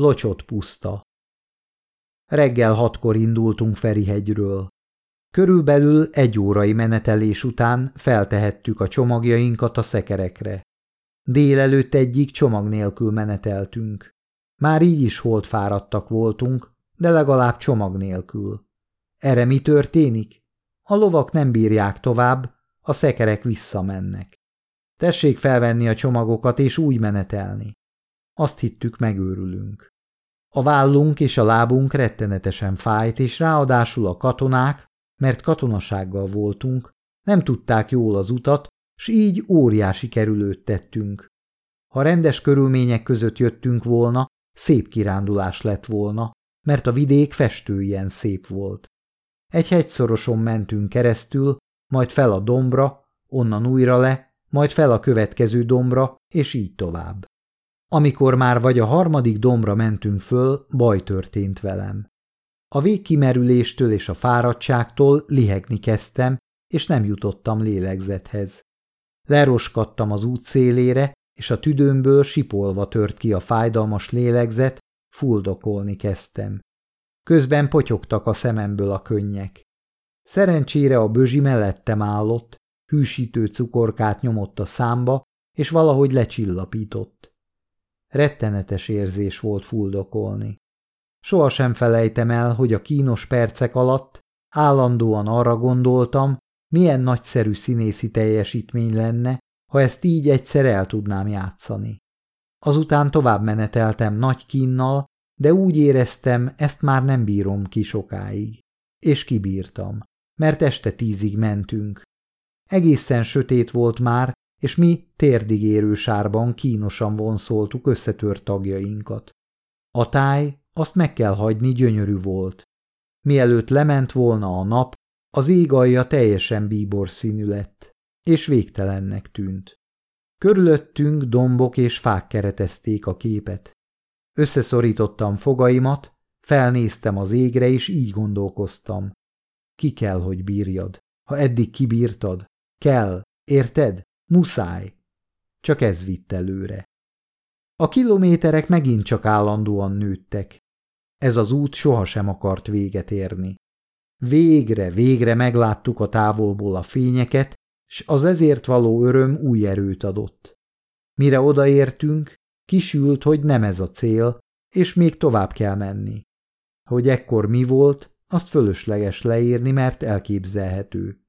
Locsot puszta. Reggel hatkor indultunk Ferihegyről. Körülbelül egy órai menetelés után feltehettük a csomagjainkat a szekerekre. Délelőtt egyik csomag nélkül meneteltünk. Már így is holt fáradtak voltunk, de legalább csomag nélkül. Erre mi történik? A lovak nem bírják tovább, a szekerek visszamennek. Tessék felvenni a csomagokat és úgy menetelni. Azt hittük, megőrülünk. A vállunk és a lábunk rettenetesen fájt, és ráadásul a katonák, mert katonasággal voltunk, nem tudták jól az utat, s így óriási kerülőt tettünk. Ha rendes körülmények között jöttünk volna, szép kirándulás lett volna, mert a vidék festő ilyen szép volt. Egy hegyszoroson mentünk keresztül, majd fel a dombra, onnan újra le, majd fel a következő dombra, és így tovább. Amikor már vagy a harmadik dombra mentünk föl, baj történt velem. A végkimerüléstől és a fáradtságtól lihegni kezdtem, és nem jutottam lélegzethez. Leroskadtam az út szélére, és a tüdőmből sipolva tört ki a fájdalmas lélegzet, fuldokolni kezdtem. Közben potyogtak a szememből a könnyek. Szerencsére a bözsi mellettem állott, hűsítő cukorkát nyomott a számba, és valahogy lecsillapított. Rettenetes érzés volt fuldokolni. Sohasem felejtem el, hogy a kínos percek alatt állandóan arra gondoltam, milyen nagyszerű színészi teljesítmény lenne, ha ezt így egyszer el tudnám játszani. Azután tovább meneteltem nagy kínnal, de úgy éreztem, ezt már nem bírom ki sokáig. És kibírtam, mert este tízig mentünk. Egészen sötét volt már, és mi térdigérő sárban kínosan vonszoltuk összetört tagjainkat. A táj, azt meg kell hagyni, gyönyörű volt. Mielőtt lement volna a nap, az ég alja teljesen bíbor színű lett, és végtelennek tűnt. Körülöttünk dombok és fák keretezték a képet. Összeszorítottam fogaimat, felnéztem az égre, és így gondolkoztam. Ki kell, hogy bírjad. Ha eddig kibírtad, kell, érted? Muszáj. Csak ez vitt előre. A kilométerek megint csak állandóan nőttek. Ez az út sohasem akart véget érni. Végre, végre megláttuk a távolból a fényeket, s az ezért való öröm új erőt adott. Mire odaértünk, kisült, hogy nem ez a cél, és még tovább kell menni. Hogy ekkor mi volt, azt fölösleges leírni, mert elképzelhető.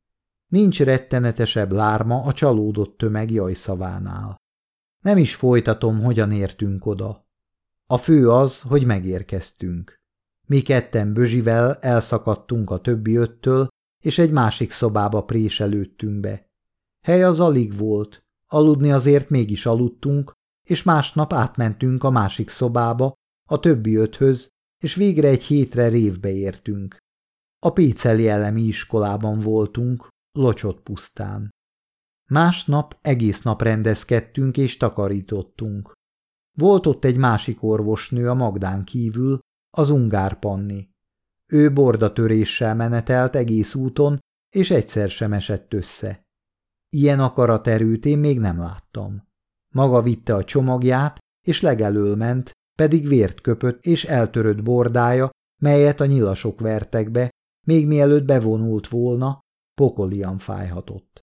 Nincs rettenetesebb lárma a csalódott tömeg jajszavánál. Nem is folytatom, hogyan értünk oda. A fő az, hogy megérkeztünk. Mi ketten Bözsivel elszakadtunk a többi öttől, és egy másik szobába préselődtünk be. Hely az alig volt, aludni azért mégis aludtunk, és másnap átmentünk a másik szobába, a többi öthöz, és végre egy hétre révbe értünk. A Péceli elemi iskolában voltunk, locsot pusztán. Másnap egész nap rendezkedtünk és takarítottunk. Volt ott egy másik orvosnő a Magdán kívül, az Ungár Panni. Ő bordatöréssel menetelt egész úton, és egyszer sem esett össze. Ilyen akaraterőt én még nem láttam. Maga vitte a csomagját, és legelől ment, pedig vért köpött és eltörött bordája, melyet a nyilasok vertek be, még mielőtt bevonult volna, pokolian fájhatott.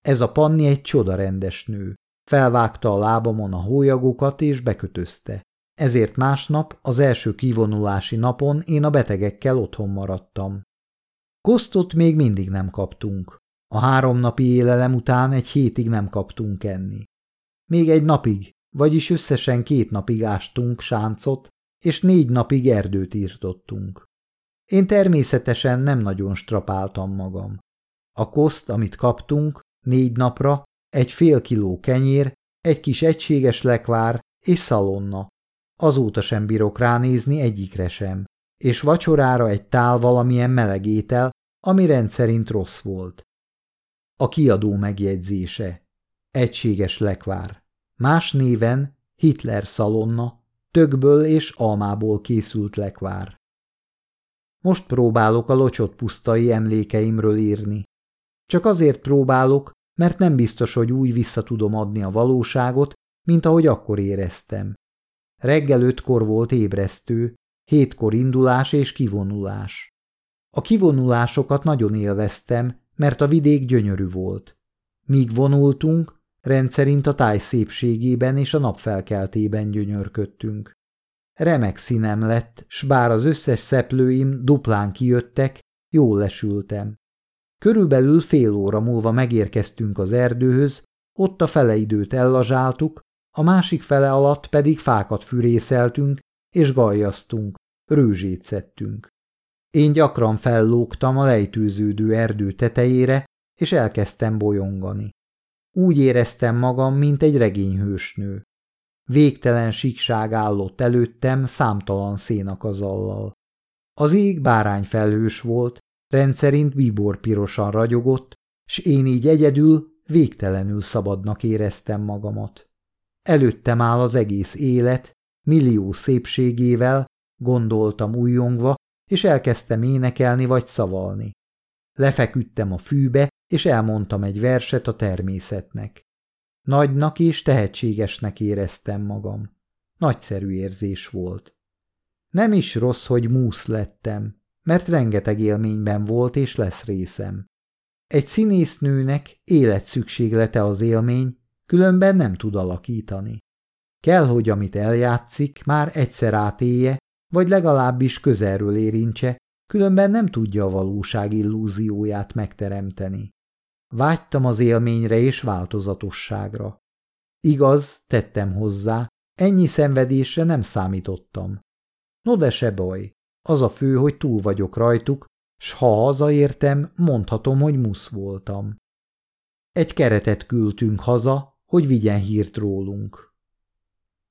Ez a Panni egy csoda rendes nő. Felvágta a lábamon a hólyagokat és bekötözte. Ezért másnap, az első kivonulási napon én a betegekkel otthon maradtam. Kosztot még mindig nem kaptunk. A három napi élelem után egy hétig nem kaptunk enni. Még egy napig, vagyis összesen két napig ástunk sáncot, és négy napig erdőt írtottunk. Én természetesen nem nagyon strapáltam magam. A koszt, amit kaptunk, négy napra, egy fél kiló kenyér, egy kis egységes lekvár és szalonna. Azóta sem bírok ránézni egyikre sem. És vacsorára egy tál valamilyen meleg étel, ami rendszerint rossz volt. A kiadó megjegyzése. Egységes lekvár. Más néven Hitler szalonna, tökből és almából készült lekvár. Most próbálok a locsot pusztai emlékeimről írni. Csak azért próbálok, mert nem biztos, hogy úgy vissza tudom adni a valóságot, mint ahogy akkor éreztem. Reggel ötkor volt ébresztő, hétkor indulás és kivonulás. A kivonulásokat nagyon élveztem, mert a vidék gyönyörű volt. Míg vonultunk, rendszerint a táj szépségében és a napfelkeltében gyönyörködtünk. Remek színem lett, s bár az összes szeplőim duplán kijöttek, jól lesültem. Körülbelül fél óra múlva megérkeztünk az erdőhöz, ott a fele időt ellazsáltuk, a másik fele alatt pedig fákat fűrészeltünk és gajjaztunk, rőzsét szedtünk. Én gyakran fellógtam a lejtőződő erdő tetejére, és elkezdtem bolyongani. Úgy éreztem magam, mint egy regényhősnő. Végtelen síkság állott előttem számtalan szénakazallal. Az ég bárányfelhős volt, rendszerint bíbor pirosan ragyogott, s én így egyedül végtelenül szabadnak éreztem magamat. Előttem áll az egész élet, millió szépségével, gondoltam újongva, és elkezdtem énekelni vagy szavalni. Lefeküdtem a fűbe, és elmondtam egy verset a természetnek. Nagynak és tehetségesnek éreztem magam. Nagyszerű érzés volt. Nem is rossz, hogy músz lettem, mert rengeteg élményben volt és lesz részem. Egy színésznőnek életszükséglete az élmény, különben nem tud alakítani. Kell, hogy amit eljátszik, már egyszer átélje, vagy legalábbis közelről érintse, különben nem tudja a valóság illúzióját megteremteni. Vágytam az élményre és változatosságra. Igaz, tettem hozzá, ennyi szenvedésre nem számítottam. No de se baj, az a fő, hogy túl vagyok rajtuk, s ha hazaértem, mondhatom, hogy musz voltam. Egy keretet küldtünk haza, hogy vigyen hírt rólunk.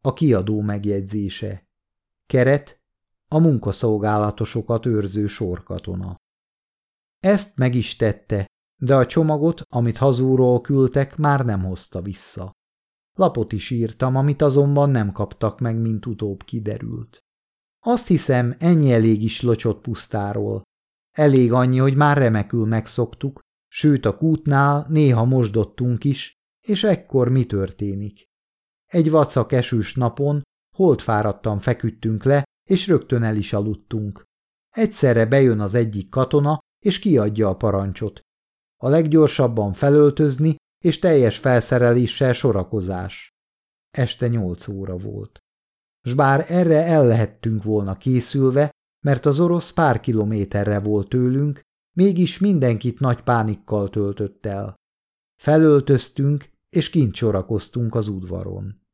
A kiadó megjegyzése. Keret a munkaszolgálatosokat őrző sorkatona. Ezt meg is tette, de a csomagot, amit hazúról küldtek, már nem hozta vissza. Lapot is írtam, amit azonban nem kaptak meg, mint utóbb kiderült. Azt hiszem, ennyi elég is locsott pusztáról. Elég annyi, hogy már remekül megszoktuk, sőt a kútnál néha mosdottunk is, és ekkor mi történik? Egy vacak esős napon holdfáradtan feküdtünk le, és rögtön el is aludtunk. Egyszerre bejön az egyik katona, és kiadja a parancsot. A leggyorsabban felöltözni, és teljes felszereléssel sorakozás. Este nyolc óra volt. S bár erre el lehettünk volna készülve, mert az orosz pár kilométerre volt tőlünk, mégis mindenkit nagy pánikkal töltött el. Felöltöztünk, és kint sorakoztunk az udvaron.